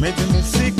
making me sick.